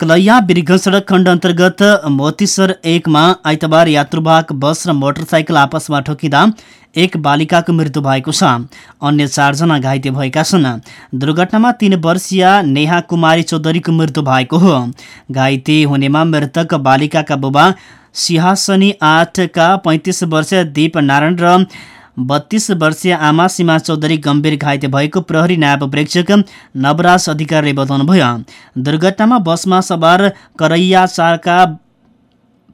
कलैया बिरगंज सडक खण्ड अन्तर्गत मोतीसर एकमा आइतबार यात्रुवाहक बस र मोटरसाइकल आपसमा ठोकिँदा एक बालिकाको मृत्यु भएको छ। अन्य चारजना घाइते भएका छन्। दुर्घटनामा तीन वर्षीय नेहा कुमारी चौधरीको मृत्यु भएको हो। घाइते हुनेमा मृतक बालिकाका बुबा सिंहासनी आठका पैँतिस वर्षीय दीप नारायण र बत्तीस वर्षीय आमा सीमा चौधरी गम्भीर घाइते भएको प्रहरी न्याय प्रेक्षक नवराज अधिकारीले बताउनुभयो। दुर्घटनामा बसमा सवार करैया चारका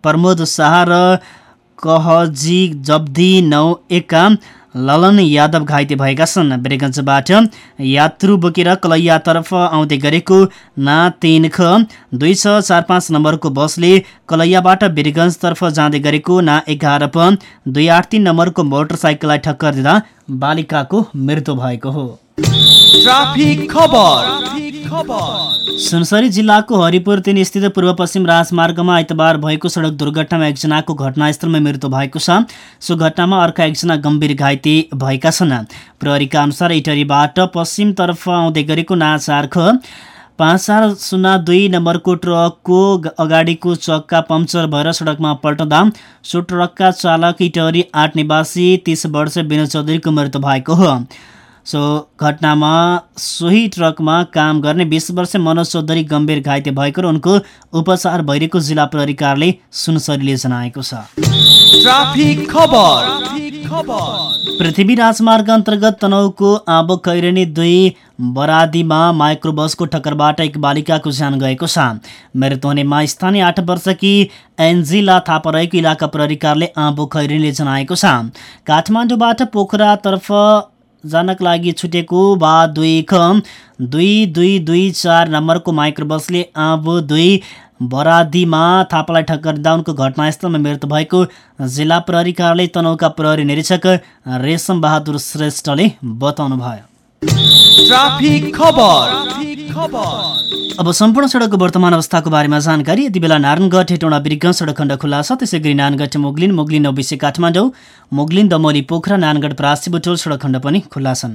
प्रमोद शाह र कहजी जब्दी नौ ललन यादव घाइते भएका छन्। बेरगञ्जबाट यात्रु बोकेर कलैयातर्फ आउँदै गरेको ना तिन ख दुई छ चार पाँच नम्बरको बसले कलैयाबाट बिरगञ्जतर्फ जाँदै गरेको ना एघार प दुई आठ तिन नम्बरको मोटरसाइकललाई ठक्कर दिँदा बालिकाको मृत्यु भएको हो। सुनसरी जिल्लाको हरिपुर तिन स्थित पूर्व पश्चिम राजमार्गमा आइतबार भएको सडक दुर्घटनामा एकजनाको घटनास्थलमा मृत्यु भएको छ। सो घटनामा अर्का एकजना गम्भीर घाइते भएका छन्। प्रहरीका अनुसार इटरीबाट पश्चिमतर्फ आउँदै गरेको नाचार्ख पाँच चार शून्य दुई नम्बरको ट्रकको अगाडिको चक्का पम्चर भएर सडकमा पल्टँदा सो ट्रकका चालक इटरी आठ निवासी तिस वर्ष विनोद चौधरीको मृत्यु भएको हो। सो घटनामा सोही ट्रकमा काम गर्ने बिस वर्ष मनोज चौधरी गम्भीर घाइते भएको र उनको उपचार भइरहेको जिल्ला प्रहरी कार्यालय सुनसरीले जनाएको छ। पृथ्वी राजमार्ग अन्तर्गत तनहुको आबो कैरेनी दुई बरादीमा माइक्रोबसको ठक्करबाट एक बालिकाको ज्यान गएको छ। मृत्यु हुनेमा स्थानीय आठ वर्षकी एन्जिला थापा रहेको इलाका प्रहरी कार्यालय आँबो खैरेनीले जनाएको छ। काठमाडौँबाट पोखरातर्फ जानक लागि छुटेको बा दुई ख दुई दुई दुई चार नम्बरको माइक्रोबसले आब दुई। बरादीमा थापालाई ठक्कर उनको घटनास्थलमा मृत्यु भएको जिल्ला प्रहरी कार्यालय तनहुका प्रहरी निरीक्षक रेशम बहादुर श्रेष्ठले बताउनु भयो अब सम्पूर्ण सडकको वर्तमान अवस्थाको बारेमा जानकारी। यति बेला नारायणगढ हेटौँडा बिर्ग सडक खण्ड खुल्ला छ त्यसै गरी नारायणगढ मोगलिन मोगलिन नौबिसे काठमाडौँ मोगलिन दमोली पोखरा नारायणगढ प्रासी बुटोल सडक खण्ड पनि खुल्ला छन्।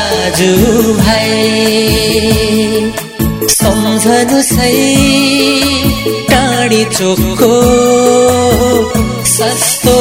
भाइ सम्झनु सही टाढी चोकको सस्तो